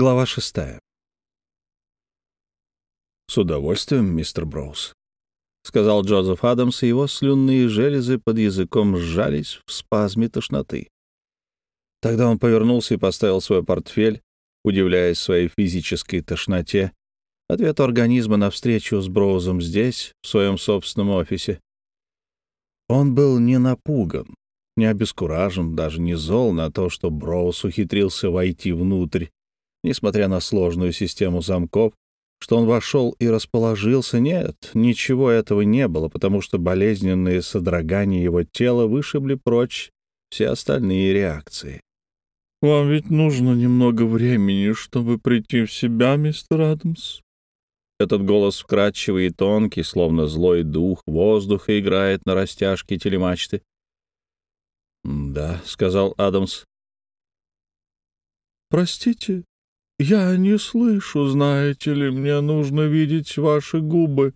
Глава шестая. «С удовольствием, мистер Броуз», — сказал Джозеф Адамс, и его слюнные железы под языком сжались в спазме тошноты. Тогда он повернулся и поставил свой портфель, удивляясь своей физической тошноте, ответу организма на встречу с Броузом здесь, в своем собственном офисе. Он был не напуган, не обескуражен, даже не зол на то, что Броуз ухитрился войти внутрь несмотря на сложную систему замков, что он вошел и расположился. Нет, ничего этого не было, потому что болезненные содрогания его тела вышибли прочь все остальные реакции. «Вам ведь нужно немного времени, чтобы прийти в себя, мистер Адамс». Этот голос вкрадчивый и тонкий, словно злой дух воздуха играет на растяжке телемачты. «Да», — сказал Адамс. «Простите, «Я не слышу, знаете ли, мне нужно видеть ваши губы».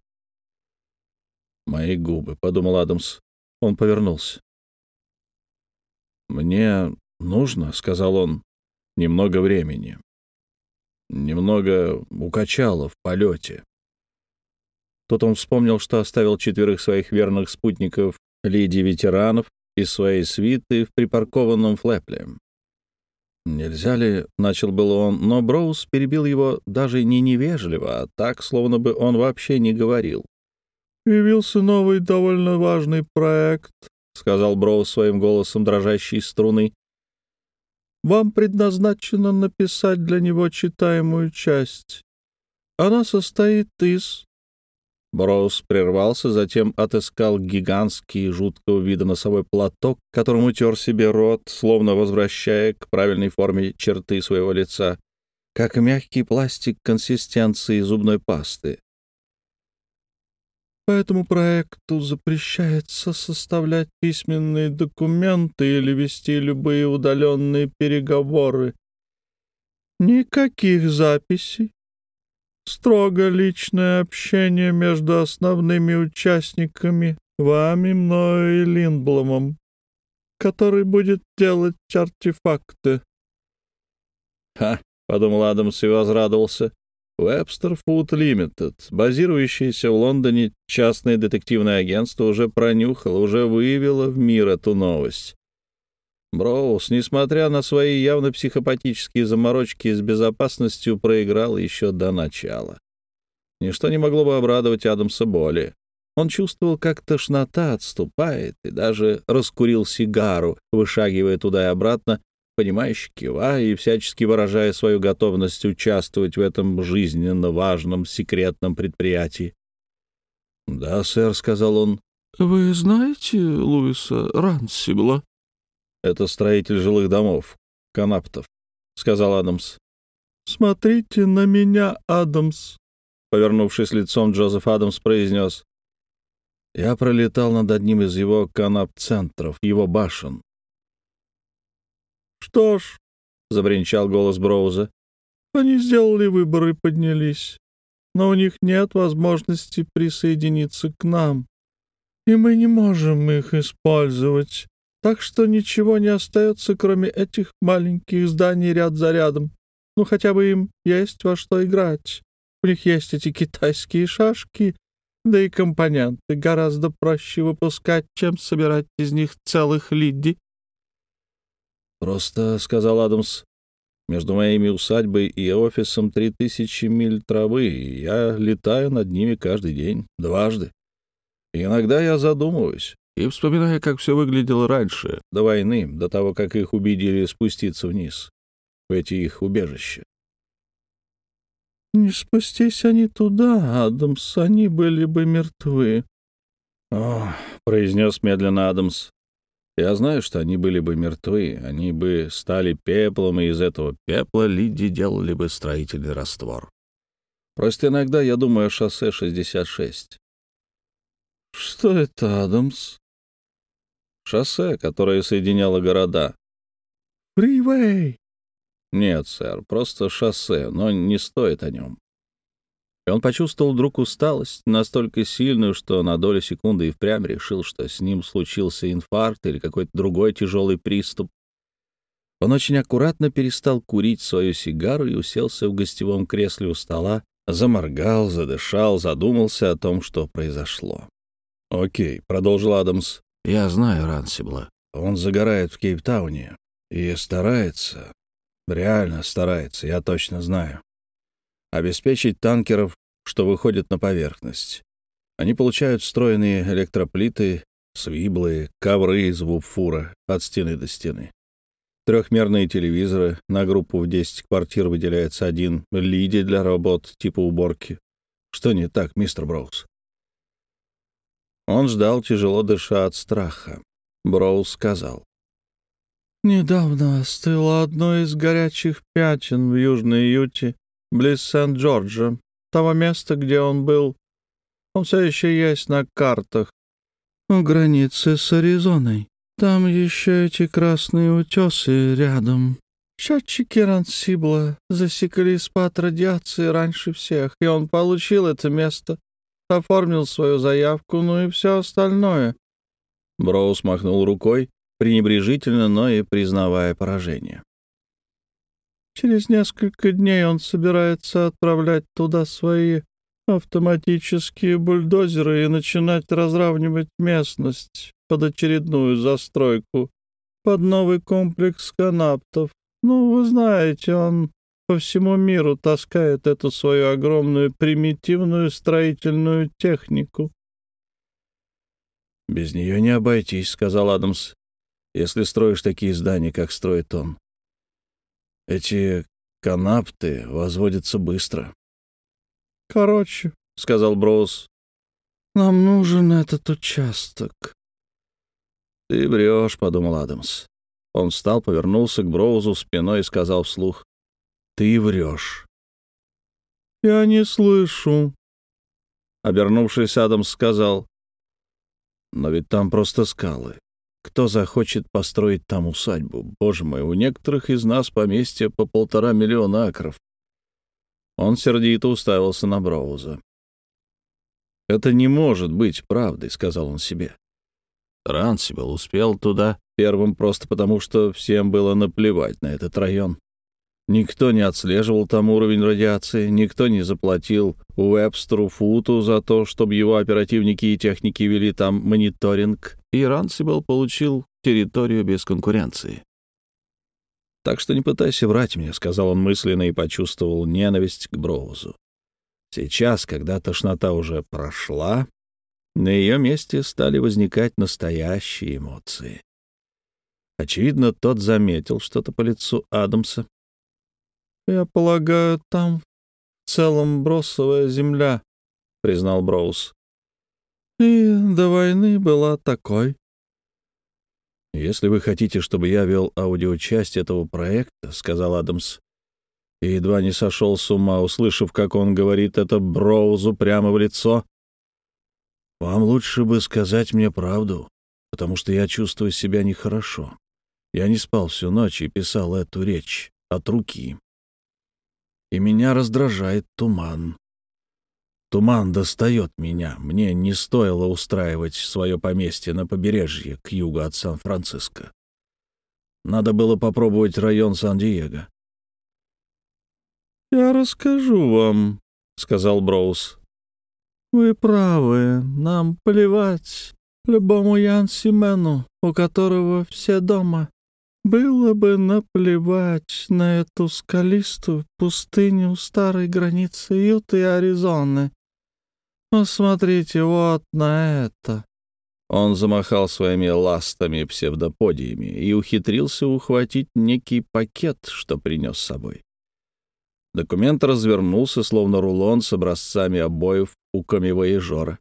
«Мои губы», — подумал Адамс. Он повернулся. «Мне нужно», — сказал он, — «немного времени. Немного укачало в полете». Тут он вспомнил, что оставил четверых своих верных спутников Лидии ветеранов из своей свиты в припаркованном флепле. «Нельзя ли...» — начал было он, но Броуз перебил его даже не невежливо, а так, словно бы он вообще не говорил. «Появился новый довольно важный проект», — сказал Броуз своим голосом дрожащей струны. «Вам предназначено написать для него читаемую часть. Она состоит из Броуз прервался, затем отыскал гигантский жуткого вида носовой платок, которым утер себе рот, словно возвращая к правильной форме черты своего лица, как мягкий пластик консистенции зубной пасты. По этому проекту запрещается составлять письменные документы или вести любые удаленные переговоры. Никаких записей, строго личное общение между основными участниками, вами, мною и Линдбломом, который будет делать артефакты. «Ха!» — подумал Адамс и возрадовался. Webster Food Limited, базирующееся в Лондоне частное детективное агентство, уже пронюхало, уже выявило в мир эту новость. Броуз, несмотря на свои явно психопатические заморочки с безопасностью, проиграл еще до начала. Ничто не могло бы обрадовать Адамса более. Он чувствовал, как тошнота отступает, и даже раскурил сигару, вышагивая туда и обратно, понимающе кивая и всячески выражая свою готовность участвовать в этом жизненно важном секретном предприятии. «Да, сэр», — сказал он. «Вы знаете Луиса Рансибла?» Это строитель жилых домов, канаптов, — сказал Адамс. «Смотрите на меня, Адамс», — повернувшись лицом, Джозеф Адамс произнес. Я пролетал над одним из его канап-центров, его башен. «Что ж», — забринчал голос Броуза, — «они сделали выбор и поднялись, но у них нет возможности присоединиться к нам, и мы не можем их использовать. Так что ничего не остается, кроме этих маленьких зданий ряд за рядом. Ну, хотя бы им есть во что играть. У них есть эти китайские шашки, да и компоненты гораздо проще выпускать, чем собирать из них целых лидди. «Просто», — сказал Адамс, — «между моими усадьбой и офисом три тысячи миль травы, и я летаю над ними каждый день, дважды. И иногда я задумываюсь, и вспоминая, как все выглядело раньше, до войны, до того, как их убедили спуститься вниз, в эти их убежища. «Не спустись они туда, Адамс, они были бы мертвы». «О», — произнес медленно Адамс, — «я знаю, что они были бы мертвы, они бы стали пеплом, и из этого пепла Лиди делали бы строительный раствор. Просто иногда я думаю о шоссе 66». «Что это, Адамс?» Шоссе, которое соединяло города. «Фривей!» «Нет, сэр, просто шоссе, но не стоит о нем». И он почувствовал вдруг усталость, настолько сильную, что на долю секунды и впрямь решил, что с ним случился инфаркт или какой-то другой тяжелый приступ. Он очень аккуратно перестал курить свою сигару и уселся в гостевом кресле у стола, заморгал, задышал, задумался о том, что произошло. «Окей», — продолжил Адамс, — «я знаю Рансибла. Он загорает в Кейптауне и старается, реально старается, я точно знаю, обеспечить танкеров, что выходят на поверхность. Они получают встроенные электроплиты, свиблы, ковры из вупфура от стены до стены. Трехмерные телевизоры, на группу в 10 квартир выделяется один, лиди для работ типа уборки. Что не так, мистер Броуз? Он ждал, тяжело дыша от страха. Броуз сказал. «Недавно остыло одно из горячих пятен в Южной Юте, близ Сент-Джорджа, того места, где он был. Он все еще есть на картах. У границы с Аризоной. Там еще эти красные утесы рядом. Счетчики Рансибла засекли спад радиации раньше всех, и он получил это место, оформил свою заявку, ну и все остальное. Броуз махнул рукой, пренебрежительно, но и признавая поражение. Через несколько дней он собирается отправлять туда свои автоматические бульдозеры и начинать разравнивать местность под очередную застройку, под новый комплекс канаптов. Ну, вы знаете, он по всему миру таскает эту свою огромную примитивную строительную технику. «Без нее не обойтись», — сказал Адамс, — «если строишь такие здания, как строит он. Эти канапты возводятся быстро». «Короче», — сказал Броуз, — «нам нужен этот участок». «Ты врешь», — подумал Адамс. Он встал, повернулся к Броузу спиной и сказал вслух. «Ты врешь». «Я не слышу». Обернувшись, Адамс сказал. «Но ведь там просто скалы. Кто захочет построить там усадьбу? Боже мой, у некоторых из нас поместье по полтора миллиона акров». Он сердито уставился на Броуза. «Это не может быть правдой», — сказал он себе. Рансибл успел туда первым просто потому, что всем было наплевать на этот район. Никто не отслеживал там уровень радиации, никто не заплатил Уэбстеру Футу за то, чтобы его оперативники и техники вели там мониторинг, и Рансибл получил территорию без конкуренции. «Так что не пытайся врать мне», — сказал он мысленно и почувствовал ненависть к Броузу. Сейчас, когда тошнота уже прошла, на ее месте стали возникать настоящие эмоции. Очевидно, тот заметил что-то по лицу Адамса. «Я полагаю, там в целом бросовая земля», — признал Броуз. «И до войны была такой». «Если вы хотите, чтобы я вел аудиочасть этого проекта», — сказал Адамс, и едва не сошел с ума, услышав, как он говорит это Броузу прямо в лицо, вам лучше бы сказать мне правду, потому что я чувствую себя нехорошо. Я не спал всю ночь и писал эту речь от руки. И меня раздражает туман. Туман достает меня. Мне не стоило устраивать свое поместье на побережье к югу от Сан-Франциско. Надо было попробовать район Сан-Диего. «Я расскажу вам», — сказал Броуз. «Вы правы, нам плевать любому Ян Симену, у которого все дома. Было бы наплевать на эту скалистую пустыню старой границы Юты и Аризоны. Посмотрите вот на это». Он замахал своими ластами псевдоподиями и ухитрился ухватить некий пакет, что принес с собой. Документ развернулся, словно рулон с образцами обоев у камевоежора.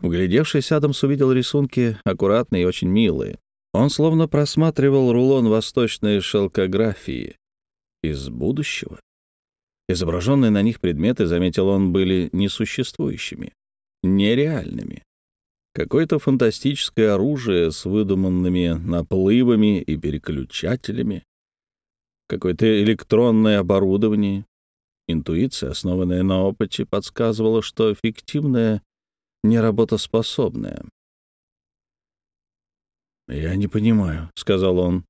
Вглядевшись, Адамс увидел рисунки аккуратные и очень милые. Он словно просматривал рулон восточной шелкографии из будущего. Изображенные на них предметы, заметил он, были несуществующими, нереальными. Какое-то фантастическое оружие с выдуманными наплывами и переключателями, какое-то электронное оборудование. Интуиция, основанная на опыте, подсказывала, что фиктивное неработоспособное. «Я не понимаю», — сказал он.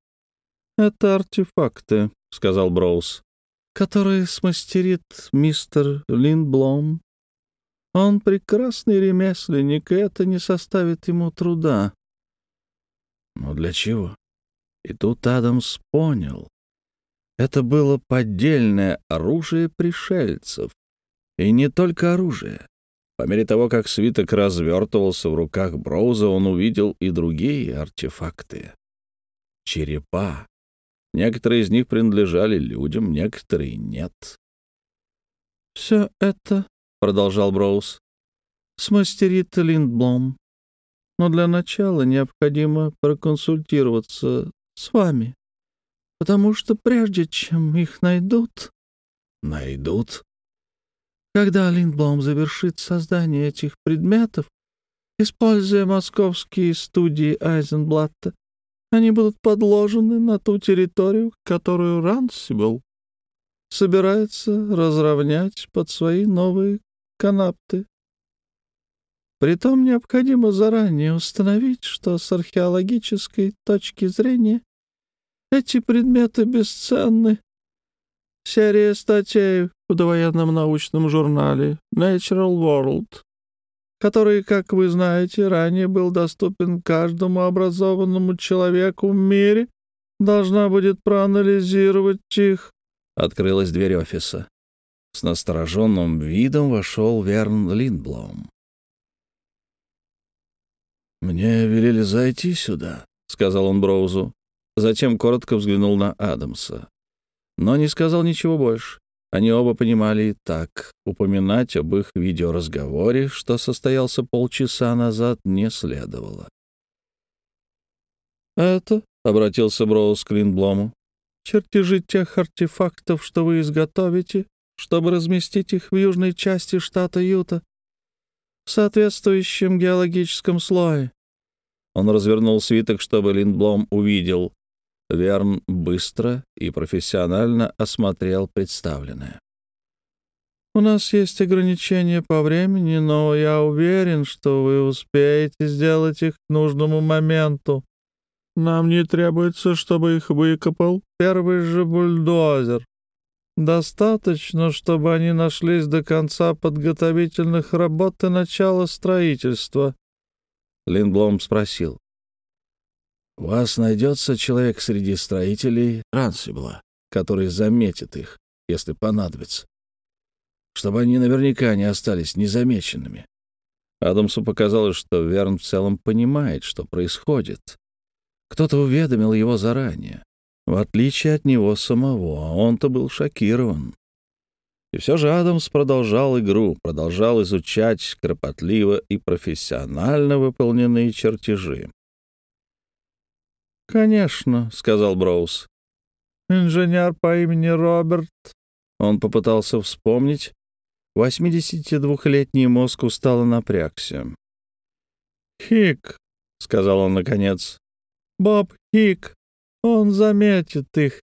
Это артефакты, — сказал Броуз, — которые смастерит мистер Линдблом. Он прекрасный ремесленник, и это не составит ему труда. Но для чего? И тут Адамс понял. Это было поддельное оружие пришельцев. И не только оружие. По мере того, как свиток развертывался в руках Броуза, он увидел и другие артефакты. Черепа. Некоторые из них принадлежали людям, некоторые — нет. «Все это, — продолжал Броуз, — смастерит Линдблом. Но для начала необходимо проконсультироваться с вами, потому что прежде чем их найдут...» «Найдут?» Когда Линдблом завершит создание этих предметов, используя московские студии Айзенблатта, они будут подложены на ту территорию, которую Рансибл собирается разровнять под свои новые канапты. Притом необходимо заранее установить, что с археологической точки зрения эти предметы бесценны. Серия статей в довоенном научном журнале Natural World который, как вы знаете, ранее был доступен каждому образованному человеку в мире, должна будет проанализировать их. Открылась дверь офиса. С настороженным видом вошел Верн Линдблом. «Мне велели зайти сюда», — сказал он Броузу. Затем коротко взглянул на Адамса. Но не сказал ничего больше. Они оба понимали и так. Упоминать об их видеоразговоре, что состоялся полчаса назад, не следовало. «Это», — обратился Броуз к Линдблому, — «чертежи тех артефактов, что вы изготовите, чтобы разместить их в южной части штата Юта, в соответствующем геологическом слое». Он развернул свиток, чтобы Линдблом увидел. Верн быстро и профессионально осмотрел представленное. «У нас есть ограничения по времени, но я уверен, что вы успеете сделать их к нужному моменту. Нам не требуется, чтобы их выкопал первый же бульдозер. Достаточно, чтобы они нашлись до конца подготовительных работ и начала строительства». Линдблом спросил. У вас найдется человек среди строителей Рансибла, который заметит их, если понадобится, чтобы они наверняка не остались незамеченными. Адамсу показалось, что Верн в целом понимает, что происходит. Кто-то уведомил его заранее, в отличие от него самого, а он-то был шокирован. И все же Адамс продолжал игру, продолжал изучать кропотливо и профессионально выполненные чертежи. «Конечно», — сказал Броуз. «Инженер по имени Роберт». Он попытался вспомнить. 82-летний мозг устало напрягся. «Хик», — сказал он наконец. «Боб Хик. Он заметит их,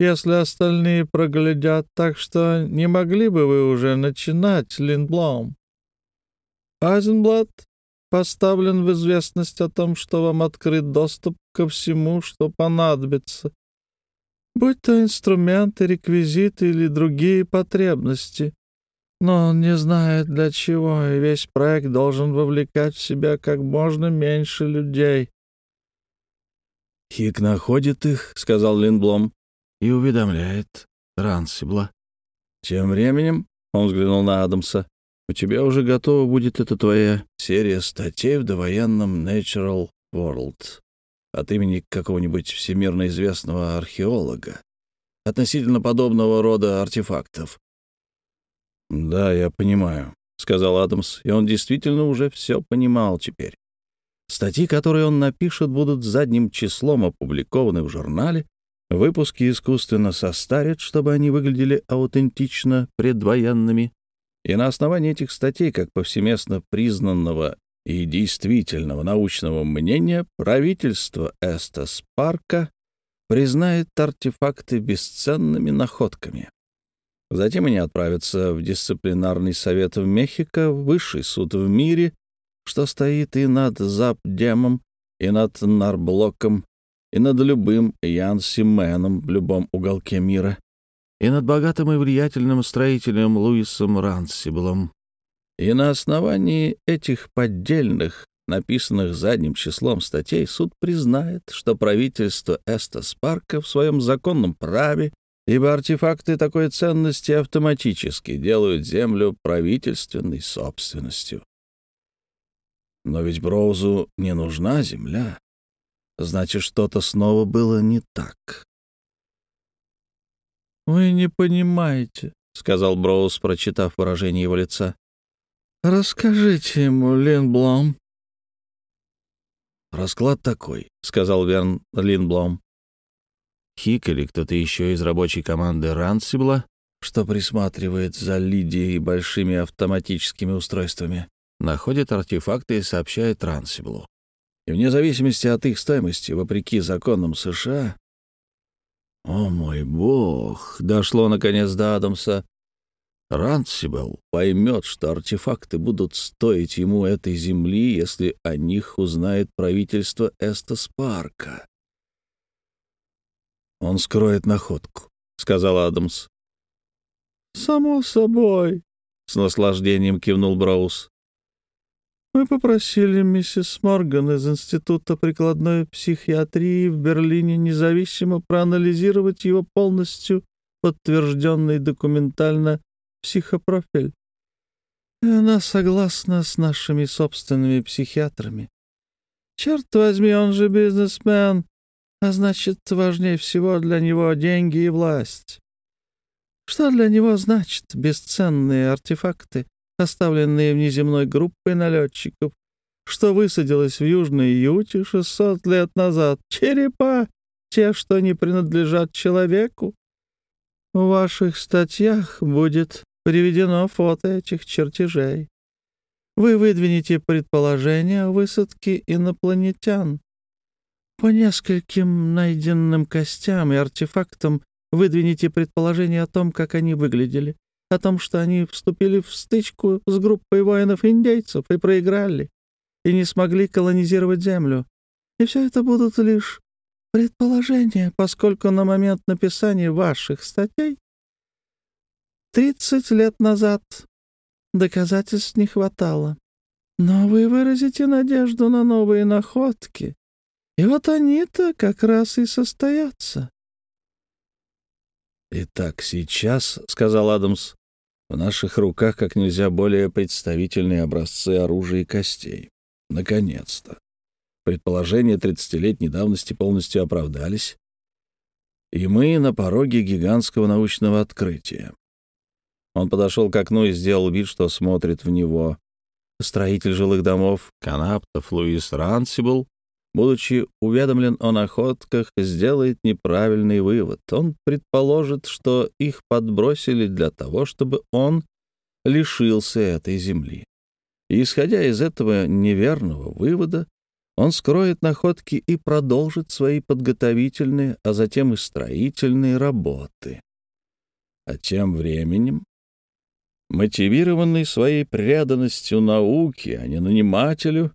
если остальные проглядят, так что не могли бы вы уже начинать, Линдблом?» «Айзенблат поставлен в известность о том, что вам открыт доступ ко всему, что понадобится, будь то инструменты, реквизиты или другие потребности. Но он не знает для чего, и весь проект должен вовлекать в себя как можно меньше людей. «Хик находит их», — сказал Линблом, — «и уведомляет Рансибла». Тем временем он взглянул на Адамса. У тебя уже готова будет эта твоя серия статей в довоенном Natural World от имени какого-нибудь всемирно известного археолога относительно подобного рода артефактов. «Да, я понимаю», — сказал Адамс, и он действительно уже все понимал теперь. Статьи, которые он напишет, будут задним числом опубликованы в журнале, выпуски искусственно состарят, чтобы они выглядели аутентично предвоенными, и на основании этих статей, как повсеместно признанного и действительного научного мнения, правительство Эстас Парка признает артефакты бесценными находками. Затем они отправятся в дисциплинарный совет в Мехико, высший суд в мире, что стоит и над Запдемом, и над Нарблоком, и над любым Янси Мэном в любом уголке мира, и над богатым и влиятельным строителем Луисом Рансиблом. И на основании этих поддельных, написанных задним числом статей, суд признает, что правительство Эстас Парка в своем законном праве, ибо артефакты такой ценности автоматически делают землю правительственной собственностью. Но ведь Броузу не нужна земля. Значит, что-то снова было не так. «Вы не понимаете», — сказал Броуз, прочитав выражение его лица. «Расскажите ему, Линблом». «Расклад такой», — сказал Верн Линблом. Хик или кто-то еще из рабочей команды Рансибла, что присматривает за Лидией большими автоматическими устройствами, находит артефакты и сообщает Рансиблу. И вне зависимости от их стоимости, вопреки законам США... О мой бог! Дошло, наконец, до Адамса. Рансибл поймет, что артефакты будут стоить ему этой земли, если о них узнает правительство Эстас Парка. «Он скроет находку», — сказал Адамс. «Само собой», — с наслаждением кивнул Браус. Мы попросили миссис Морган из Института прикладной психиатрии в Берлине независимо проанализировать его полностью подтвержденный документально психопрофиль. И она согласна с нашими собственными психиатрами. Черт возьми, он же бизнесмен, а значит, важнее всего для него деньги и власть. Что для него значит бесценные артефакты, оставленные внеземной группой налетчиков, что высадилось в Южной Юте 600 лет назад. Черепа, те, что не принадлежат человеку. В ваших статьях будет приведено фото этих чертежей. Вы выдвинете предположение о высадке инопланетян. По нескольким найденным костям и артефактам выдвинете предположение о том, как они выглядели о том, что они вступили в стычку с группой воинов-индейцев и проиграли, и не смогли колонизировать Землю. И все это будут лишь предположения, поскольку на момент написания ваших статей 30 лет назад доказательств не хватало. Но вы выразите надежду на новые находки, и вот они-то как раз и состоятся. «Итак, сейчас, — сказал Адамс, — в наших руках как нельзя более представительные образцы оружия и костей. Наконец-то. Предположения тридцатилетней давности полностью оправдались, и мы на пороге гигантского научного открытия. Он подошел к окну и сделал вид, что смотрит в него. Строитель жилых домов Канаптов Луис Рансибл будучи уведомлен о находках, сделает неправильный вывод. Он предположит, что их подбросили для того, чтобы он лишился этой земли. И, исходя из этого неверного вывода, он скроет находки и продолжит свои подготовительные, а затем и строительные работы. А тем временем, мотивированный своей преданностью науке, а не нанимателю,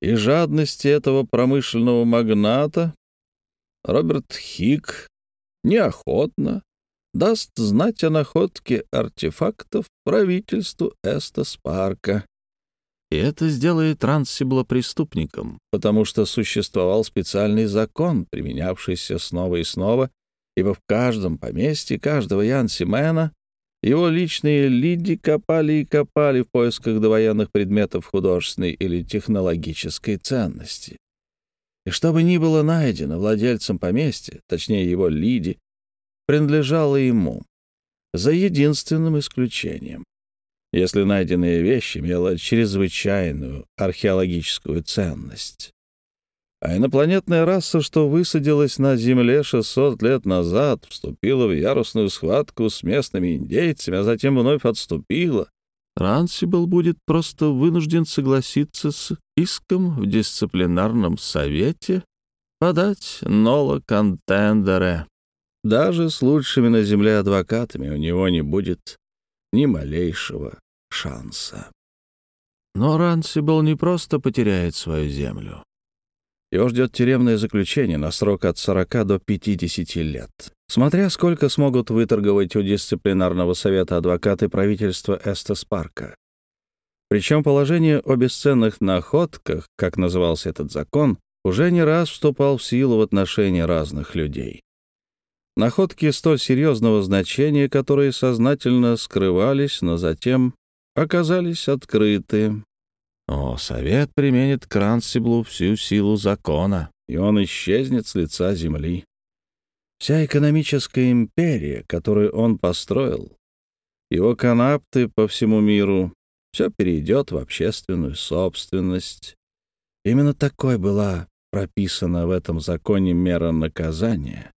и жадности этого промышленного магната Роберт Хик неохотно даст знать о находке артефактов правительству Эстас Парка. И это сделает Трансибла преступником, потому что существовал специальный закон, применявшийся снова и снова, ибо в каждом поместье каждого Янсимена его личные лиди копали и копали в поисках довоенных предметов художественной или технологической ценности. И что бы ни было найдено владельцем поместья, точнее его лиди, принадлежало ему, за единственным исключением. Если найденная вещь имела чрезвычайную археологическую ценность. А инопланетная раса, что высадилась на Земле 600 лет назад, вступила в яростную схватку с местными индейцами, а затем вновь отступила. Рансибл будет просто вынужден согласиться с иском в дисциплинарном совете подать ноло контендере. Даже с лучшими на Земле адвокатами у него не будет ни малейшего шанса. Но Рансибл не просто потеряет свою землю. Его ждет тюремное заключение на срок от 40 до 50 лет. Смотря сколько смогут выторговать у дисциплинарного совета адвокаты правительства Эстес Парка. Причем положение о бесценных находках, как назывался этот закон, уже не раз вступал в силу в отношении разных людей. Находки столь серьезного значения, которые сознательно скрывались, но затем оказались открыты. О, совет применит к Рансиблу всю силу закона, и он исчезнет с лица земли. Вся экономическая империя, которую он построил, его канапты по всему миру, все перейдет в общественную собственность. Именно такой была прописана в этом законе мера наказания.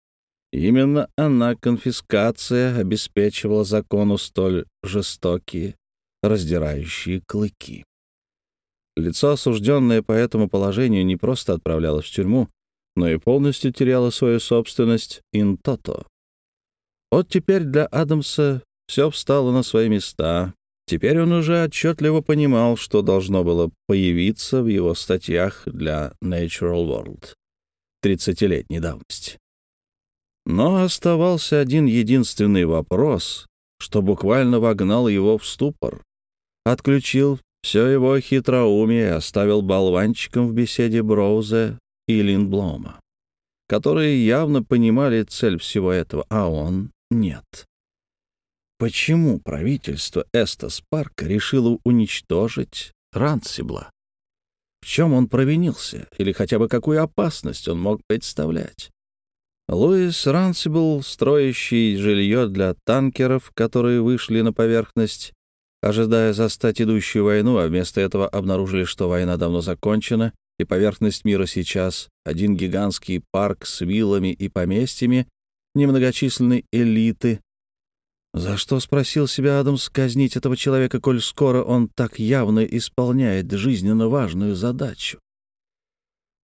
Именно она, конфискация, обеспечивала закону столь жестокие, раздирающие клыки. Лицо, осужденное по этому положению, не просто отправлялось в тюрьму, но и полностью теряло свою собственность интото. Вот теперь для Адамса все встало на свои места. Теперь он уже отчетливо понимал, что должно было появиться в его статьях для Natural World 30-летней давности. Но оставался один единственный вопрос, что буквально вогнал его в ступор. Отключил все его хитроумие оставил болванчиком в беседе Броуза и Линдблома, которые явно понимали цель всего этого, а он — нет. Почему правительство Эстас Парка решило уничтожить Рансибла? В чем он провинился, или хотя бы какую опасность он мог представлять? Луис Рансибл, строящий жилье для танкеров, которые вышли на поверхность, ожидая застать идущую войну, а вместо этого обнаружили, что война давно закончена, и поверхность мира сейчас — один гигантский парк с виллами и поместьями немногочисленной элиты. За что, спросил себя Адамс, казнить этого человека, коль скоро он так явно исполняет жизненно важную задачу?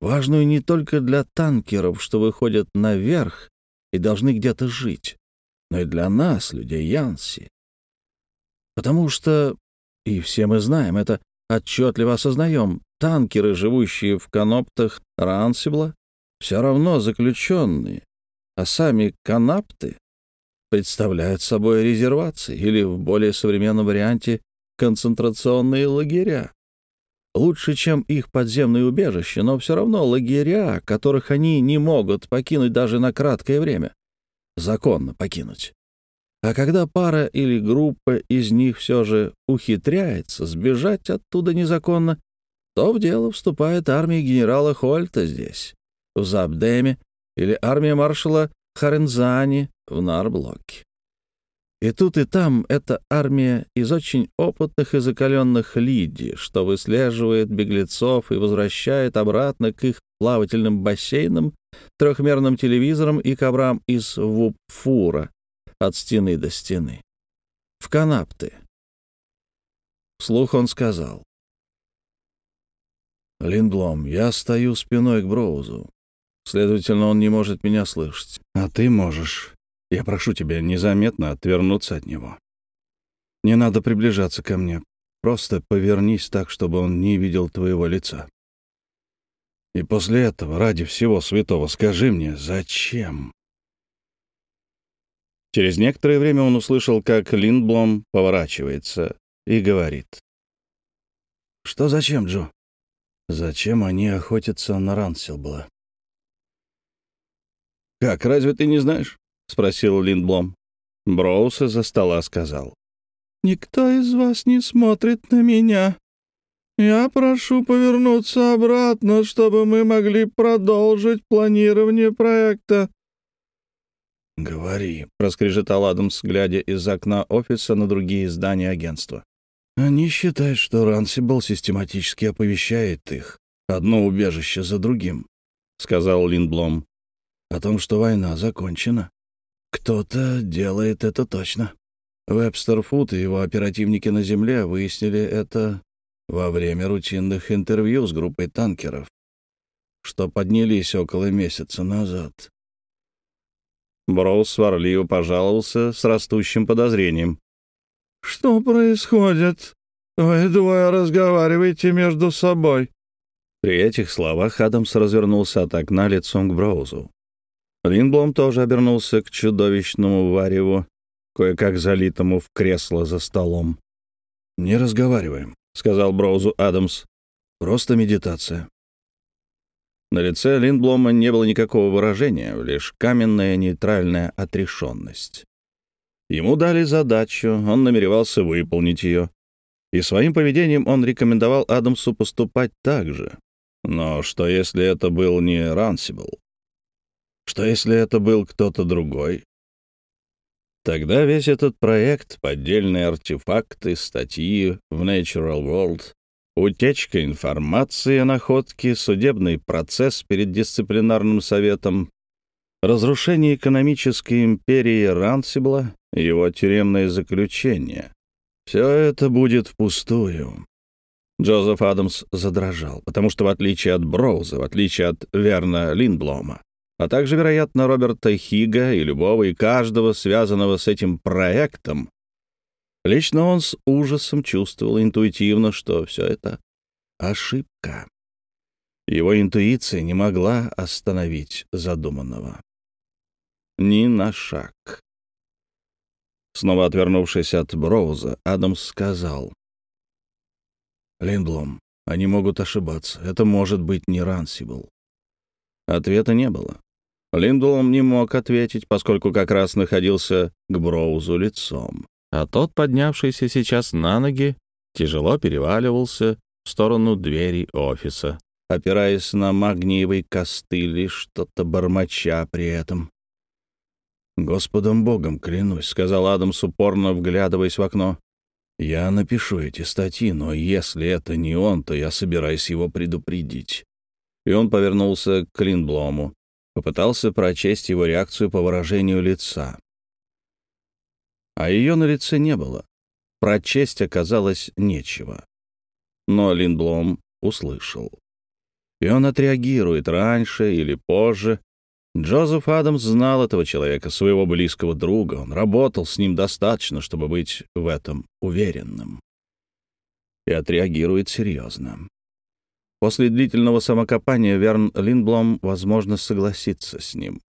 Важную не только для танкеров, что выходят наверх и должны где-то жить, но и для нас, людей Янси. Потому что, и все мы знаем, это отчетливо осознаем, танкеры, живущие в каноптах Рансибла, все равно заключенные, а сами канапты представляют собой резервации или, в более современном варианте, концентрационные лагеря. Лучше, чем их подземные убежища, но все равно лагеря, которых они не могут покинуть даже на краткое время. Законно покинуть. А когда пара или группа из них все же ухитряется сбежать оттуда незаконно, то в дело вступает армия генерала Хольта здесь, в Забдеме, или армия маршала Харензани в Нарблоке. И тут и там эта армия из очень опытных и закаленных лидий, что выслеживает беглецов и возвращает обратно к их плавательным бассейнам, трехмерным телевизорам и коврам из вупфура, от стены до стены. В канапты. Вслух он сказал. «Линдлом, я стою спиной к Броузу. Следовательно, он не может меня слышать. А ты можешь. Я прошу тебя незаметно отвернуться от него. Не надо приближаться ко мне. Просто повернись так, чтобы он не видел твоего лица. И после этого, ради всего святого, скажи мне, зачем Через некоторое время он услышал, как Линдблом поворачивается и говорит. «Что зачем, Джо?» «Зачем они охотятся на Рансилбла?» «Как, разве ты не знаешь?» — спросил Линдблом. Броуз из-за стола сказал. «Никто из вас не смотрит на меня. Я прошу повернуться обратно, чтобы мы могли продолжить планирование проекта. «Говори», — проскрежетал Адамс, глядя из окна офиса на другие здания агентства. «Они считают, что Рансибл систематически оповещает их, одно убежище за другим», — сказал Линдблом, — «о том, что война закончена. Кто-то делает это точно. Вебстер Фуд и его оперативники на Земле выяснили это во время рутинных интервью с группой танкеров, что поднялись около месяца назад. Броуз сварливо пожаловался с растущим подозрением. «Что происходит? Вы двое разговариваете между собой». При этих словах Адамс развернулся от окна лицом к Броузу. Линблом тоже обернулся к чудовищному вареву, кое-как залитому в кресло за столом. «Не разговариваем», — сказал Броузу Адамс. «Просто медитация». На лице Линдблома не было никакого выражения, лишь каменная нейтральная отрешенность. Ему дали задачу, он намеревался выполнить ее. И своим поведением он рекомендовал Адамсу поступать так же. Но что если это был не Рансибл? Что если это был кто-то другой? Тогда весь этот проект, поддельные артефакты, статьи в Natural World, утечка информации о находке, судебный процесс перед дисциплинарным советом, разрушение экономической империи Рансибла, его тюремное заключение. Все это будет впустую. Джозеф Адамс задрожал, потому что, в отличие от Броуза, в отличие от Верна Линдблома, а также, вероятно, Роберта Хига и любого и каждого, связанного с этим проектом. Лично он с ужасом чувствовал интуитивно, что все это ошибка. Его интуиция не могла остановить задуманного. Ни на шаг. Снова отвернувшись от Броуза, Адамс сказал. «Линблом, они могут ошибаться. Это может быть не Рансибл». Ответа не было. Линдулом не мог ответить, поскольку как раз находился к Броузу лицом. А тот, поднявшийся сейчас на ноги, тяжело переваливался в сторону двери офиса, опираясь на магниевый костыль и что-то бормоча при этом. «Господом Богом клянусь», — сказал Адамс, упорно вглядываясь в окно. «Я напишу эти статьи, но если это не он, то я собираюсь его предупредить». И он повернулся к Линблому. Попытался прочесть его реакцию по выражению лица. А ее на лице не было. Прочесть оказалось нечего. Но Линблом услышал. И он отреагирует раньше или позже. Джозеф Адамс знал этого человека, своего близкого друга. Он работал с ним достаточно, чтобы быть в этом уверенным. И отреагирует серьезно. После длительного самокопания Верн Линдблом, возможно, согласится с ним.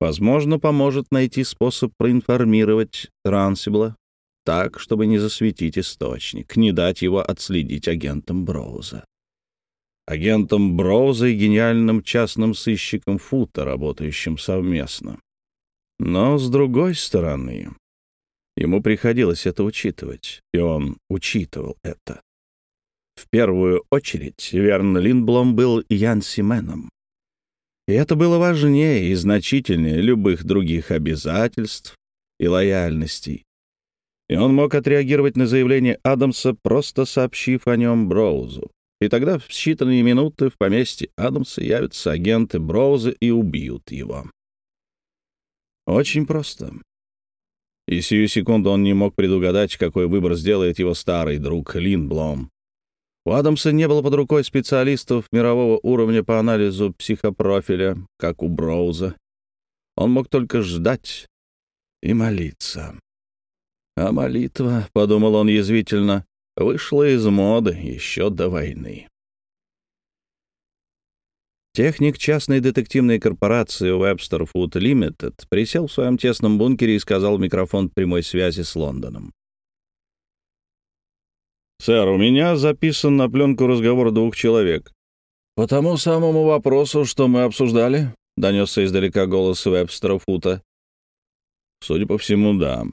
Возможно, поможет найти способ проинформировать Рансибла так, чтобы не засветить источник, не дать его отследить агентам Броуза. Агентом Броуза и гениальным частным сыщиком Фута, работающим совместно. Но, с другой стороны, ему приходилось это учитывать, и он учитывал это. В первую очередь Верн Линдблом был Ян Сименом. И это было важнее и значительнее любых других обязательств и лояльностей. И он мог отреагировать на заявление Адамса, просто сообщив о нем Броузу. И тогда в считанные минуты в поместье Адамса явятся агенты Броуза и убьют его. Очень просто. И сию секунду он не мог предугадать, какой выбор сделает его старый друг Линдблом. У Адамса не было под рукой специалистов мирового уровня по анализу психопрофиля, как у Броуза. Он мог только ждать и молиться. А молитва, — подумал он язвительно, — вышла из моды еще до войны. Техник частной детективной корпорации Webster Food Limited присел в своем тесном бункере и сказал в микрофон прямой связи с Лондоном. «Сэр, у меня записан на пленку разговор двух человек». «По тому самому вопросу, что мы обсуждали?» — донесся издалека голос Вебстера Фута. «Судя по всему, да».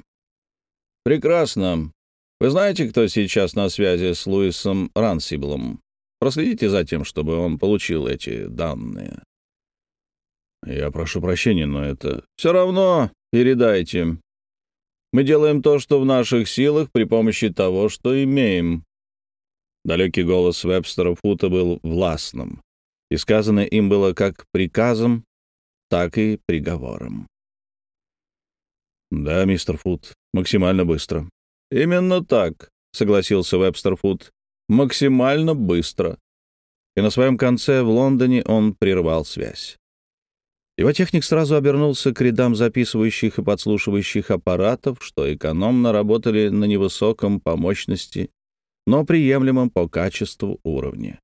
«Прекрасно. Вы знаете, кто сейчас на связи с Луисом Рансиблом? Проследите за тем, чтобы он получил эти данные». «Я прошу прощения, но это...» «Все равно передайте. Мы делаем то, что в наших силах при помощи того, что имеем». Далекий голос Вебстера Фута был властным, и сказанное им было как приказом, так и приговором. «Да, мистер Фут, максимально быстро». «Именно так», — согласился Вебстер Фут. «Максимально быстро». И на своем конце в Лондоне он прервал связь. Его техник сразу обернулся к рядам записывающих и подслушивающих аппаратов, что экономно работали на невысоком по мощности, но приемлемом по качеству уровне.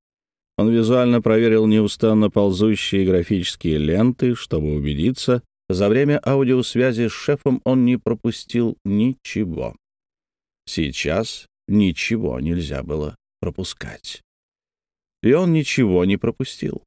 Он визуально проверил неустанно ползущие графические ленты, чтобы убедиться, за время аудиосвязи с шефом он не пропустил ничего. Сейчас ничего нельзя было пропускать. И он ничего не пропустил.